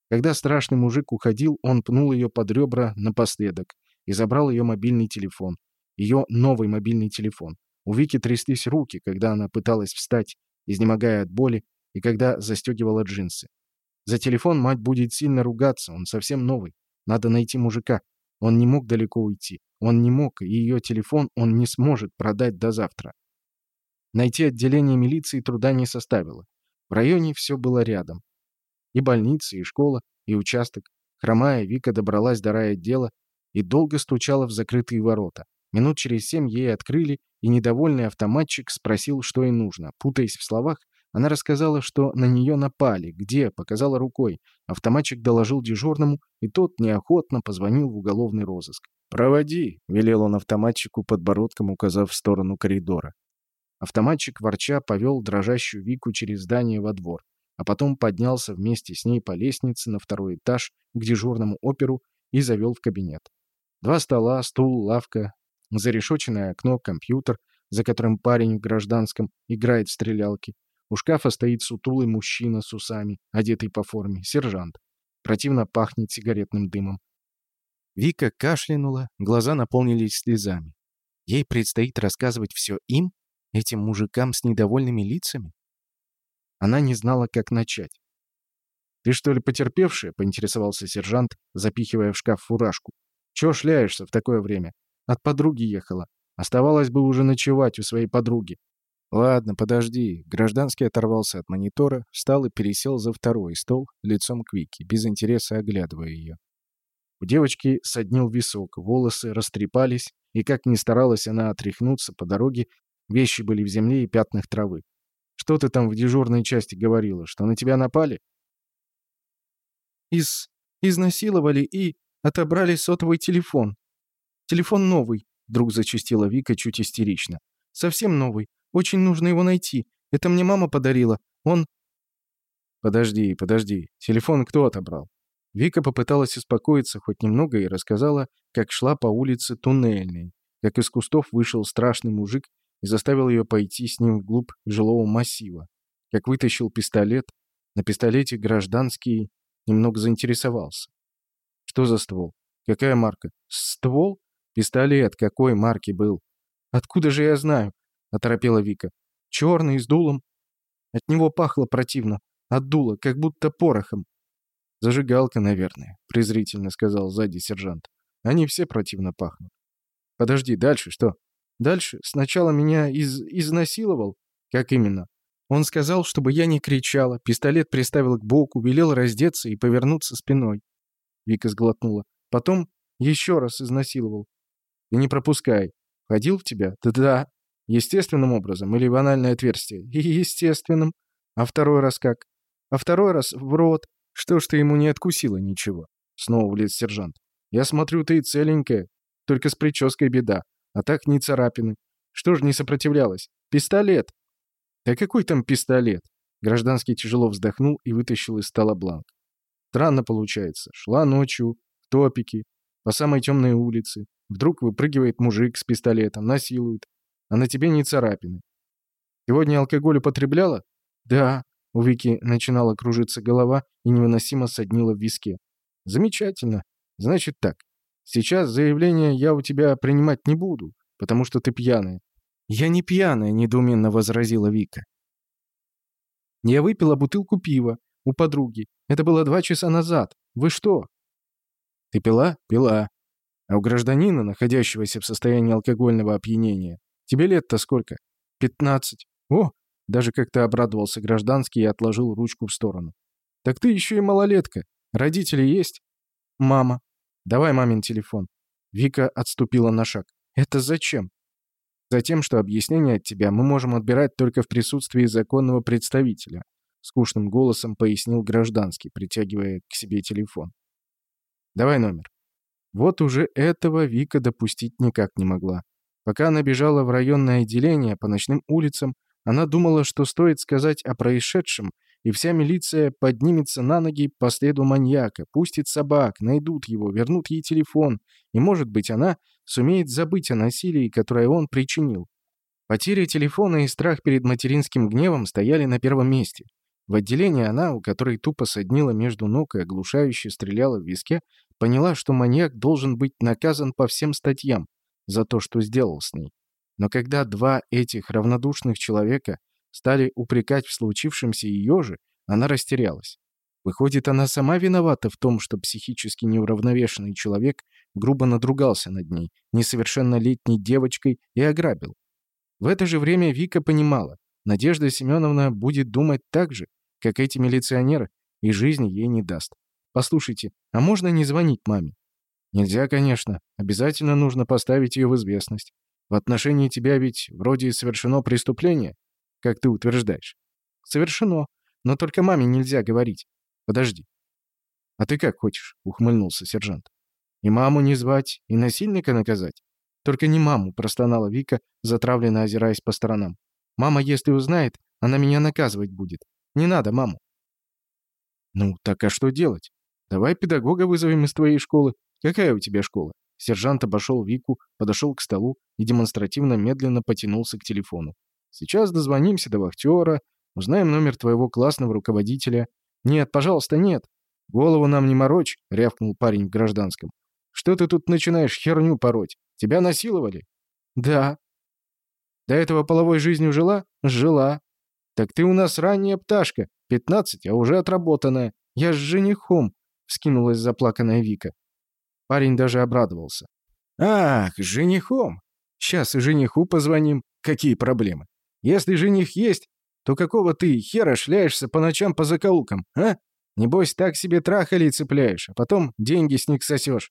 Когда страшный мужик уходил, он пнул ее под ребра напоследок и забрал ее мобильный телефон. Ее новый мобильный телефон. У Вики тряслись руки, когда она пыталась встать, изнемогая от боли, и когда застегивала джинсы. За телефон мать будет сильно ругаться, он совсем новый. Надо найти мужика. Он не мог далеко уйти. Он не мог, и ее телефон он не сможет продать до завтра. Найти отделение милиции труда не составило. В районе все было рядом. И больница, и школа, и участок. Хромая, Вика добралась до райотдела и долго стучала в закрытые ворота. Минут через семь ей открыли, и недовольный автоматчик спросил, что ей нужно. Путаясь в словах, она рассказала, что на нее напали, где, показала рукой. Автоматчик доложил дежурному, и тот неохотно позвонил в уголовный розыск. «Проводи», — велел он автоматчику подбородком, указав в сторону коридора. Автоматчик, ворча, повел дрожащую Вику через здание во двор, а потом поднялся вместе с ней по лестнице на второй этаж к дежурному оперу и завел в кабинет. Два стола, стул, лавка, зарешоченное окно, компьютер, за которым парень в гражданском играет в стрелялки. У шкафа стоит сутулый мужчина с усами, одетый по форме, сержант. Противно пахнет сигаретным дымом. Вика кашлянула, глаза наполнились слезами. Ей предстоит рассказывать все им? Этим мужикам с недовольными лицами? Она не знала, как начать. «Ты что ли потерпевшая?» — поинтересовался сержант, запихивая в шкаф фуражку. «Чего шляешься в такое время? От подруги ехала. Оставалось бы уже ночевать у своей подруги». «Ладно, подожди». Гражданский оторвался от монитора, встал и пересел за второй стол, лицом к Вике, без интереса оглядывая ее. У девочки соднил висок, волосы растрепались, и как ни старалась она отряхнуться по дороге, Вещи были в земле и пятнах травы. Что ты там в дежурной части говорила? Что на тебя напали? Из... изнасиловали и отобрали сотовый телефон. Телефон новый, вдруг зачастила Вика чуть истерично. Совсем новый. Очень нужно его найти. Это мне мама подарила. Он... Подожди, подожди. Телефон кто отобрал? Вика попыталась успокоиться хоть немного и рассказала, как шла по улице Туннельной, как из кустов вышел страшный мужик и заставил ее пойти с ним вглубь жилого массива. Как вытащил пистолет, на пистолете гражданский немного заинтересовался. Что за ствол? Какая марка? Ствол? Пистолет какой марки был? Откуда же я знаю? Оторопела Вика. Черный, с дулом. От него пахло противно. От дула, как будто порохом. «Зажигалка, наверное», — презрительно сказал сзади сержант. «Они все противно пахнут». «Подожди, дальше что?» Дальше сначала меня из изнасиловал. Как именно? Он сказал, чтобы я не кричала, пистолет приставил к боку, велел раздеться и повернуться спиной. Вика сглотнула. Потом еще раз изнасиловал. Ты не пропускай. Ходил в тебя? Да-да. Естественным образом или в анальное отверстие? <laughs> Естественным. А второй раз как? А второй раз в рот. Что ж ты ему не откусила ничего? Снова влез сержант. Я смотрю, ты целенькая. Только с прической беда. А так ни царапины. Что ж не сопротивлялась? Пистолет! Да какой там пистолет? Гражданский тяжело вздохнул и вытащил из стола бланк. Странно получается. Шла ночью, в топике, по самой темной улице. Вдруг выпрыгивает мужик с пистолетом, насилует. А на тебе не царапины. Сегодня алкоголь употребляла? Да. У Вики начинала кружиться голова и невыносимо соднила в виске. Замечательно. Значит так. Сейчас заявление я у тебя принимать не буду, потому что ты пьяная». «Я не пьяная», — недоуменно возразила Вика. Я выпила бутылку пива у подруги. Это было два часа назад. Вы что?» «Ты пила?» «Пила. А у гражданина, находящегося в состоянии алкогольного опьянения, тебе лет-то сколько?» «Пятнадцать». «О!» Даже как-то обрадовался гражданский и отложил ручку в сторону. «Так ты еще и малолетка. Родители есть?» «Мама». «Давай мамин телефон». Вика отступила на шаг. «Это зачем?» «Затем, что объяснение от тебя мы можем отбирать только в присутствии законного представителя», скучным голосом пояснил гражданский, притягивая к себе телефон. «Давай номер». Вот уже этого Вика допустить никак не могла. Пока она бежала в районное отделение по ночным улицам, она думала, что стоит сказать о происшедшем, и вся милиция поднимется на ноги по следу маньяка, пустит собак, найдут его, вернут ей телефон, и, может быть, она сумеет забыть о насилии, которое он причинил. Потеря телефона и страх перед материнским гневом стояли на первом месте. В отделении она, у которой тупо соднила между ног и оглушающе стреляла в виске, поняла, что маньяк должен быть наказан по всем статьям за то, что сделал с ней. Но когда два этих равнодушных человека стали упрекать в случившемся ее же, она растерялась. Выходит, она сама виновата в том, что психически неуравновешенный человек грубо надругался над ней, несовершеннолетней девочкой, и ограбил. В это же время Вика понимала, Надежда Семеновна будет думать так же, как эти милиционеры, и жизни ей не даст. Послушайте, а можно не звонить маме? Нельзя, конечно. Обязательно нужно поставить ее в известность. В отношении тебя ведь вроде совершено преступление, как ты утверждаешь. Совершено. Но только маме нельзя говорить. Подожди. А ты как хочешь? Ухмыльнулся сержант. И маму не звать, и насильника наказать? Только не маму, простонала Вика, затравленно озираясь по сторонам. Мама, если узнает, она меня наказывать будет. Не надо маму. Ну, так а что делать? Давай педагога вызовем из твоей школы. Какая у тебя школа? Сержант обошел Вику, подошел к столу и демонстративно медленно потянулся к телефону. «Сейчас дозвонимся до вахтера, узнаем номер твоего классного руководителя». «Нет, пожалуйста, нет». «Голову нам не морочь», — рявкнул парень в гражданском. «Что ты тут начинаешь херню пороть? Тебя насиловали?» «Да». «До этого половой жизнью жила?» «Жила». «Так ты у нас ранняя пташка, пятнадцать, а уже отработанная. Я с женихом», — вскинулась заплаканная Вика. Парень даже обрадовался. «Ах, женихом! Сейчас и жениху позвоним. Какие проблемы? Если жених есть, то какого ты хера шляешься по ночам по закоулкам, а? Небось, так себе трахали и цепляешь, а потом деньги с них сосешь».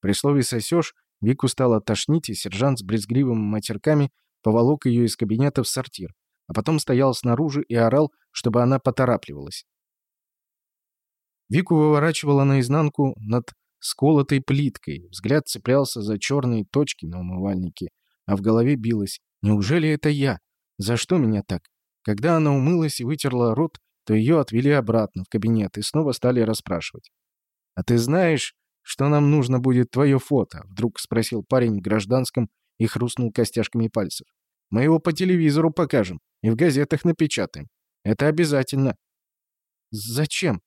При слове «сосешь» Вику стало тошнить, и сержант с брезгливыми матерками поволок ее из кабинета в сортир, а потом стоял снаружи и орал, чтобы она поторапливалась. Вику выворачивала наизнанку над сколотой плиткой, взгляд цеплялся за черные точки на умывальнике, а в голове билось «Неужели это я? За что меня так?» Когда она умылась и вытерла рот, то ее отвели обратно в кабинет и снова стали расспрашивать. «А ты знаешь, что нам нужно будет твое фото?» — вдруг спросил парень в гражданском и хрустнул костяшками пальцев. «Мы его по телевизору покажем и в газетах напечатаем. Это обязательно». «Зачем?»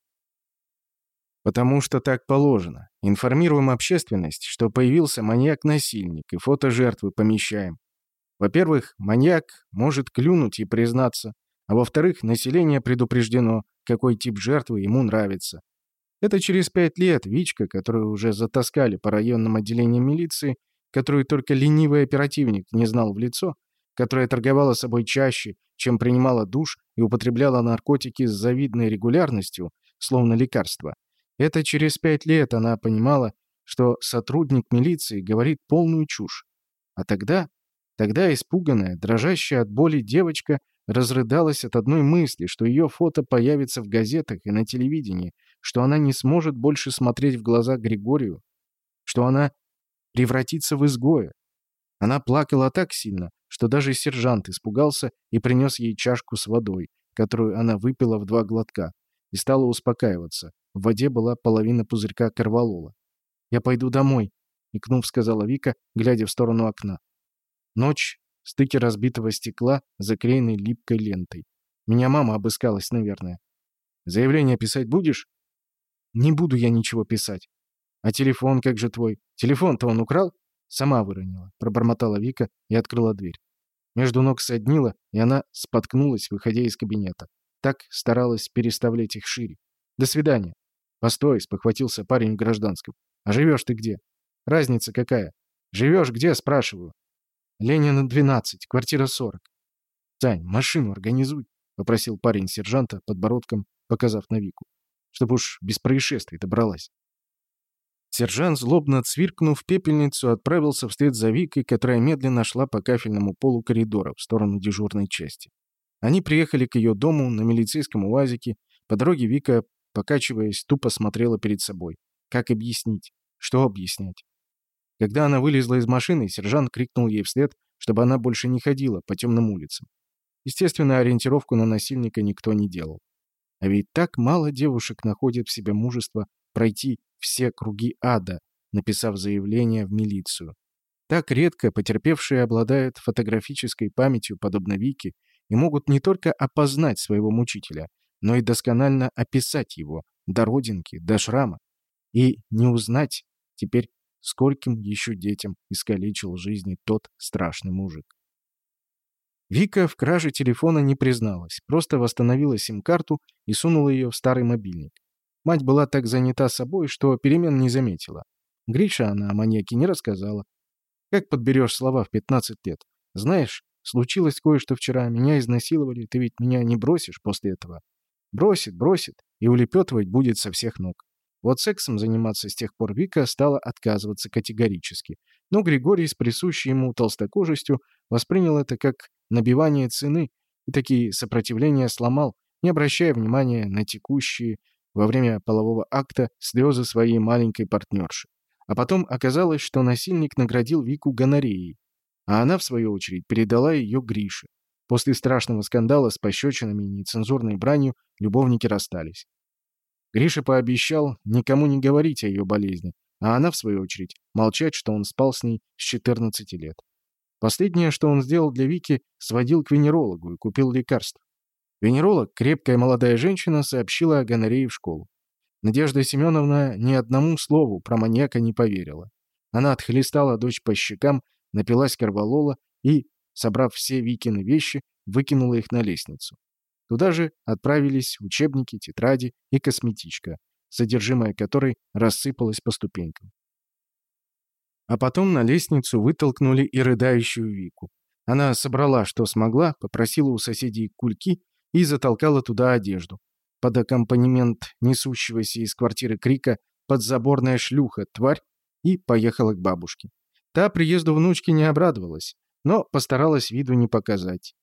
Потому что так положено. Информируем общественность, что появился маньяк-насильник, и фото жертвы помещаем. Во-первых, маньяк может клюнуть и признаться, а во-вторых, население предупреждено, какой тип жертвы ему нравится. Это через пять лет Вичка, которую уже затаскали по районным отделениям милиции, которую только ленивый оперативник не знал в лицо, которая торговала собой чаще, чем принимала душ и употребляла наркотики с завидной регулярностью, словно лекарство, это через пять лет она понимала, что сотрудник милиции говорит полную чушь. А тогда, тогда испуганная, дрожащая от боли девочка разрыдалась от одной мысли, что ее фото появится в газетах и на телевидении, что она не сможет больше смотреть в глаза Григорию, что она превратится в изгоя. Она плакала так сильно, что даже сержант испугался и принес ей чашку с водой, которую она выпила в два глотка, и стала успокаиваться, в воде была половина пузырька корвалола. «Я пойду домой», — икнув, сказала Вика, глядя в сторону окна. Ночь, стыки разбитого стекла, заклеенной липкой лентой. Меня мама обыскалась, наверное. «Заявление писать будешь?» «Не буду я ничего писать». «А телефон как же твой? Телефон-то он украл?» «Сама выронила», — пробормотала Вика и открыла дверь. Между ног соднила, и она споткнулась, выходя из кабинета. так старалась переставлять их шире. До свидания. Постой, спохватился парень в гражданском. А живешь ты где? Разница какая? Живешь где, спрашиваю. Ленина, 12, квартира 40. Тань, машину организуй, попросил парень сержанта, подбородком показав на Вику. Чтоб уж без происшествий добралась. Сержант, злобно цвиркнув пепельницу, отправился вслед за Викой, которая медленно шла по кафельному полу коридора в сторону дежурной части. Они приехали к ее дому на милицейском УАЗике. По дороге Вика, покачиваясь, тупо смотрела перед собой. Как объяснить? Что объяснять? Когда она вылезла из машины, сержант крикнул ей вслед, чтобы она больше не ходила по темным улицам. Естественно, ориентировку на насильника никто не делал. А ведь так мало девушек находят в себе мужество пройти все круги ада, написав заявление в милицию. Так редко потерпевшие обладают фотографической памятью, подобно Вике, и могут не только опознать своего мучителя, но и досконально описать его, до родинки, до шрама, и не узнать теперь, скольким еще детям искалечил жизни тот страшный мужик. Вика в краже телефона не призналась, просто восстановила сим-карту и сунула ее в старый мобильник. Мать была так занята собой, что перемен не заметила. Гриша она о маньяке не рассказала. Как подберешь слова в 15 лет? Знаешь, случилось кое-что вчера, меня изнасиловали, ты ведь меня не бросишь после этого. Бросит, бросит, и улепетывать будет со всех ног. Вот сексом заниматься с тех пор Вика стала отказываться категорически. Но Григорий с присущей ему толстокожестью воспринял это как набивание цены и такие сопротивления сломал, не обращая внимания на текущие во время полового акта слезы своей маленькой партнерши. А потом оказалось, что насильник наградил Вику гонореей, а она, в свою очередь, передала ее Грише. После страшного скандала с пощечинами и нецензурной бранью любовники расстались. Гриша пообещал никому не говорить о ее болезни, а она, в свою очередь, молчать, что он спал с ней с 14 лет. Последнее, что он сделал для Вики, сводил к венерологу и купил лекарства. Венеролог, крепкая молодая женщина, сообщила о гонорее в школу. Надежда Семеновна ни одному слову про маньяка не поверила. Она отхлестала дочь по щекам, напилась корвалола и, собрав все Викины вещи, выкинула их на лестницу. Туда же отправились учебники, тетради и косметичка, содержимое которой рассыпалось по ступенькам. А потом на лестницу вытолкнули и рыдающую Вику. Она собрала, что смогла, попросила у соседей кульки и затолкала туда одежду. Под аккомпанемент несущегося из квартиры крика «Подзаборная шлюха, тварь!» и поехала к бабушке. Та приезду внучки не обрадовалась, но постаралась виду не показать.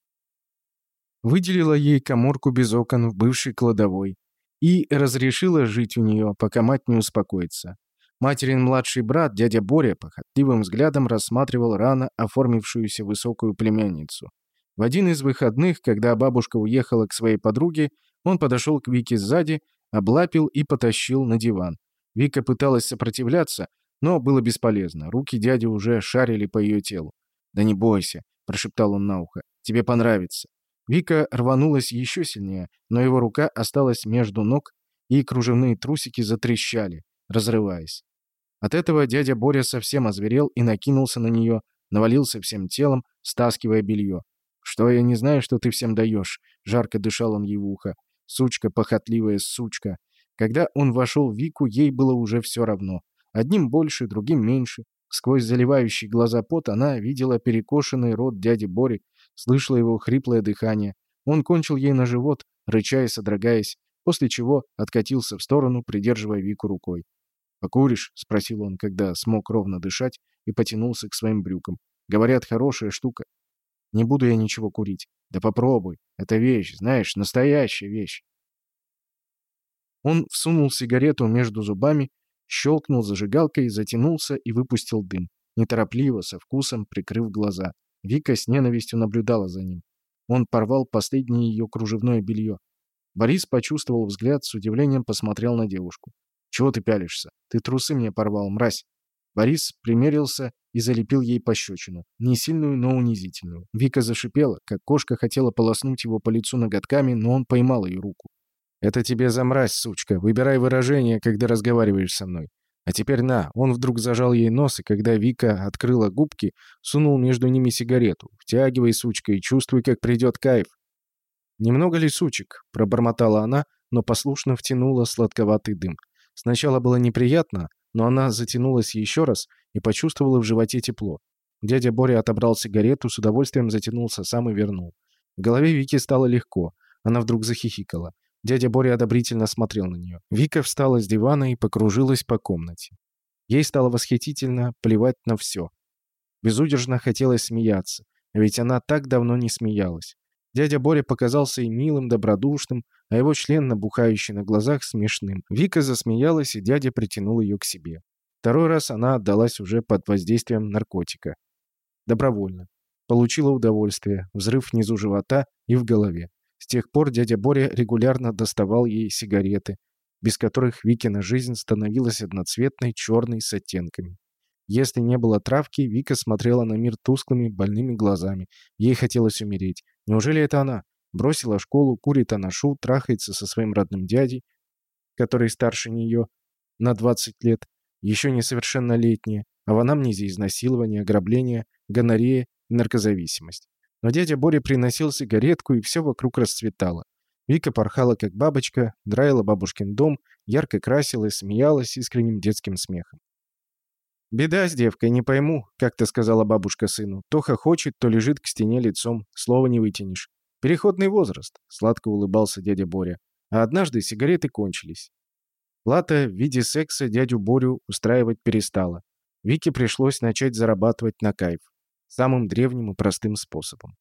Выделила ей коморку без окон в бывшей кладовой и разрешила жить у нее, пока мать не успокоится. Материн младший брат, дядя Боря, похотливым взглядом рассматривал рано оформившуюся высокую племянницу. В один из выходных, когда бабушка уехала к своей подруге, он подошел к Вике сзади, облапил и потащил на диван. Вика пыталась сопротивляться, но было бесполезно. Руки дяди уже шарили по ее телу. «Да не бойся», — прошептал он на ухо. «Тебе понравится». Вика рванулась еще сильнее, но его рука осталась между ног, и кружевные трусики затрещали, разрываясь. От этого дядя Боря совсем озверел и накинулся на нее, навалился всем телом, стаскивая белье. «Что я не знаю, что ты всем даешь?» — жарко дышал он ей в ухо. «Сучка, похотливая сучка!» Когда он вошел в Вику, ей было уже все равно. Одним больше, другим меньше. Сквозь заливающий глаза пот она видела перекошенный рот дяди Бори, слышала его хриплое дыхание. Он кончил ей на живот, рыча и содрогаясь, после чего откатился в сторону, придерживая Вику рукой. «Покуришь?» — спросил он, когда смог ровно дышать, и потянулся к своим брюкам. «Говорят, хорошая штука». «Не буду я ничего курить». «Да попробуй. Это вещь, знаешь, настоящая вещь». Он всунул сигарету между зубами, щелкнул зажигалкой, затянулся и выпустил дым. Неторопливо, со вкусом, прикрыв глаза. Вика с ненавистью наблюдала за ним. Он порвал последнее ее кружевное белье. Борис почувствовал взгляд, с удивлением посмотрел на девушку. «Чего ты пялишься? Ты трусы мне порвал, мразь!» Борис примерился и залепил ей пощечину. Не сильную, но унизительную. Вика зашипела, как кошка хотела полоснуть его по лицу ноготками, но он поймал ее руку. «Это тебе за мразь, сучка. Выбирай выражение, когда разговариваешь со мной. А теперь на». Он вдруг зажал ей нос, и когда Вика открыла губки, сунул между ними сигарету. «Втягивай, сучка, и чувствуй, как придет кайф». «Немного ли сучек?» — пробормотала она, но послушно втянула сладковатый дым. Сначала было неприятно, но она затянулась еще раз и почувствовала в животе тепло. Дядя Боря отобрал сигарету, с удовольствием затянулся сам и вернул. В голове Вики стало легко. Она вдруг захихикала. Дядя Боря одобрительно смотрел на нее. Вика встала с дивана и покружилась по комнате. Ей стало восхитительно плевать на все. Безудержно хотелось смеяться, ведь она так давно не смеялась. Дядя Боря показался и милым, добродушным, а его член, набухающий на глазах, смешным. Вика засмеялась, и дядя притянул ее к себе. Второй раз она отдалась уже под воздействием наркотика. Добровольно. Получила удовольствие, взрыв внизу живота и в голове. С тех пор дядя Боря регулярно доставал ей сигареты, без которых Викина жизнь становилась одноцветной, черной, с оттенками. Если не было травки, Вика смотрела на мир тусклыми, больными глазами. Ей хотелось умереть. Неужели это она? Бросила школу, курит анашу, трахается со своим родным дядей, который старше нее на 20 лет, еще несовершеннолетняя, а в анамнезе изнасилование, ограбление, гонорея и наркозависимость. Но дядя Боря приносил сигаретку, и все вокруг расцветало. Вика порхала, как бабочка, драила бабушкин дом, ярко красилась, смеялась искренним детским смехом. «Беда с девкой, не пойму», — как-то сказала бабушка сыну. «То хохочет, то лежит к стене лицом, слова не вытянешь. Переходный возраст», — сладко улыбался дядя Боря. А однажды сигареты кончились. Плата в виде секса дядю Борю устраивать перестала. Вике пришлось начать зарабатывать на кайф самым древним и простым способом.